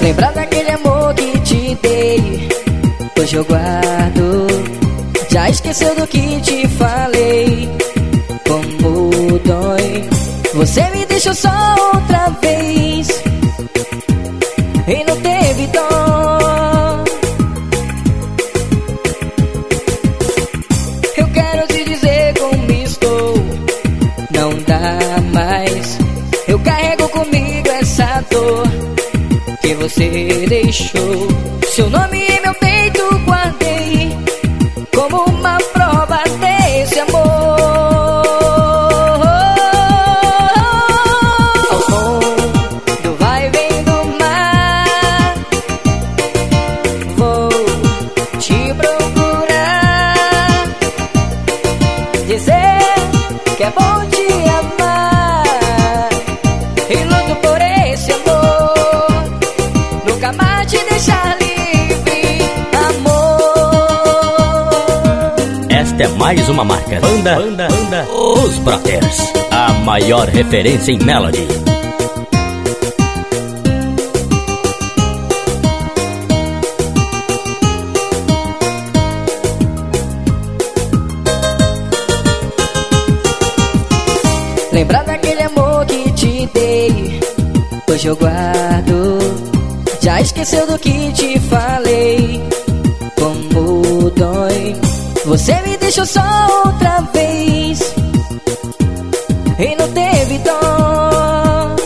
Lembrar daquele amor que te dei, hoje jogado. Já esqueceu do que te falei. Que você deixou. Seu nome em meu peito guardei como uma prova desse amor. Ao som do vai vem do mar, vou te procurar, dizer que é bom te é mais uma marca. Banda, banda, banda. Os Brothers. A maior referência em Melody. Lembrar daquele amor que te dei, hoje eu guardo. Já esqueceu do que te falei, deixou só outra vez, e não teve dó.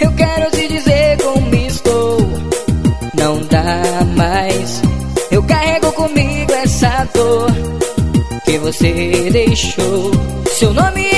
Eu quero te dizer como estou, não dá mais. Eu carrego comigo essa dor que você deixou. Seu nome